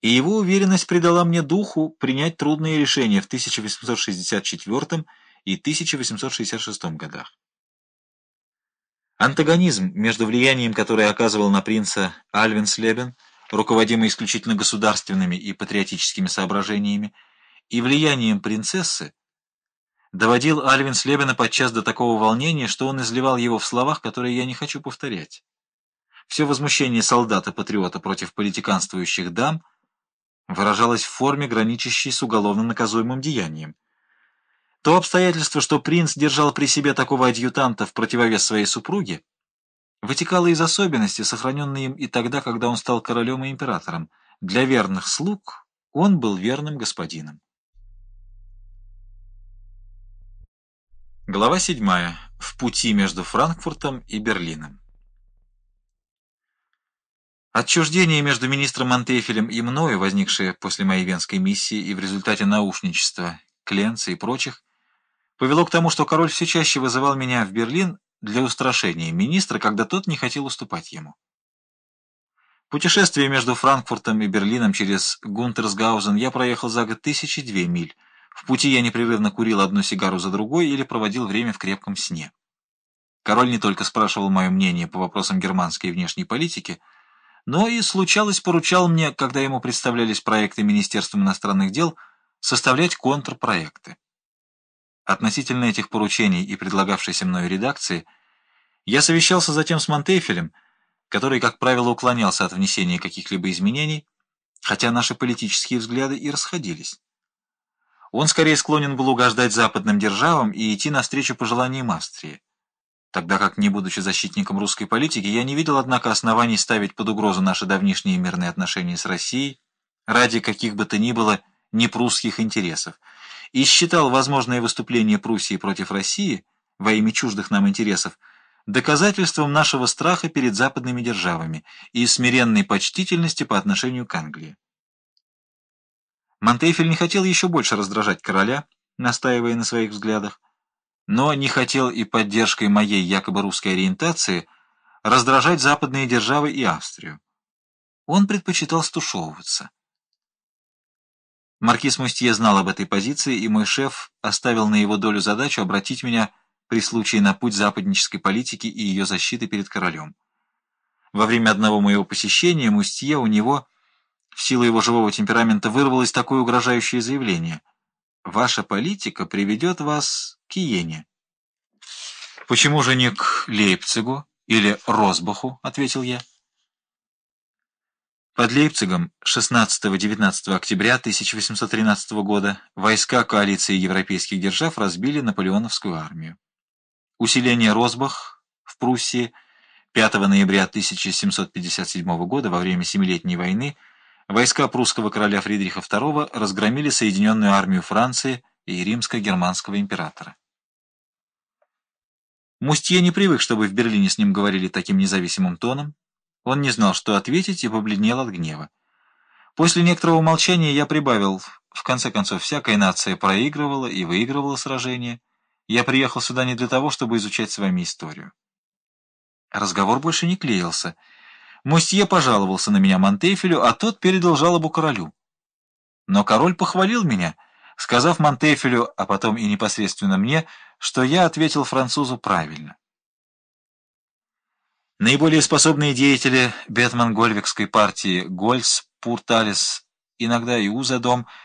и его уверенность придала мне духу принять трудные решения в 1864 и 1866 годах. Антагонизм между влиянием, которое оказывал на принца Альвинслебен, руководимый исключительно государственными и патриотическими соображениями, и влиянием принцессы, доводил Альвинслебена подчас до такого волнения, что он изливал его в словах, которые я не хочу повторять. Все возмущение солдата-патриота против политиканствующих дам – выражалось в форме, граничащей с уголовно наказуемым деянием. То обстоятельство, что принц держал при себе такого адъютанта в противовес своей супруге, вытекало из особенностей, сохраненной им и тогда, когда он стал королем и императором. Для верных слуг он был верным господином. Глава 7. В пути между Франкфуртом и Берлином. Отчуждение между министром Монтефелем и мною, возникшее после моей венской миссии и в результате наушничества Кленца и прочих, повело к тому, что король все чаще вызывал меня в Берлин для устрашения министра, когда тот не хотел уступать ему. Путешествие между Франкфуртом и Берлином через Гунтерсгаузен я проехал за год тысячи две миль. В пути я непрерывно курил одну сигару за другой или проводил время в крепком сне. Король не только спрашивал мое мнение по вопросам германской внешней политики, но и, случалось, поручал мне, когда ему представлялись проекты Министерством иностранных дел, составлять контрпроекты. Относительно этих поручений и предлагавшейся мною редакции, я совещался затем с Монтефелем, который, как правило, уклонялся от внесения каких-либо изменений, хотя наши политические взгляды и расходились. Он скорее склонен был угождать западным державам и идти навстречу пожеланиям Австрии тогда как, не будучи защитником русской политики, я не видел, однако, оснований ставить под угрозу наши давнишние мирные отношения с Россией ради каких бы то ни было непрусских интересов, и считал возможное выступление Пруссии против России во имя чуждых нам интересов доказательством нашего страха перед западными державами и смиренной почтительности по отношению к Англии. Монтейфель не хотел еще больше раздражать короля, настаивая на своих взглядах, но не хотел и поддержкой моей якобы русской ориентации раздражать западные державы и Австрию. Он предпочитал стушевываться. Маркиз Мустье знал об этой позиции, и мой шеф оставил на его долю задачу обратить меня при случае на путь западнической политики и ее защиты перед королем. Во время одного моего посещения Мустье у него, в силу его живого темперамента, вырвалось такое угрожающее заявление. «Ваша политика приведет вас к Иене. «Почему же не к Лейпцигу или Росбаху?» — ответил я. Под Лейпцигом 16-19 октября 1813 года войска коалиции европейских держав разбили наполеоновскую армию. Усиление Росбах в Пруссии 5 ноября 1757 года во время Семилетней войны войска прусского короля Фридриха II разгромили Соединенную армию Франции и римско-германского императора. Мустье не привык, чтобы в Берлине с ним говорили таким независимым тоном. Он не знал, что ответить, и побледнел от гнева. После некоторого молчания я прибавил, в конце концов, всякая нация проигрывала и выигрывала сражения. Я приехал сюда не для того, чтобы изучать с вами историю. Разговор больше не клеился. Мустье пожаловался на меня Монтефелю, а тот передал жалобу королю. Но король похвалил меня — сказав Монтефелю, а потом и непосредственно мне, что я ответил французу правильно. Наиболее способные деятели Бетман-Гольвикской партии Гольц, Пурталис, иногда и Узадом –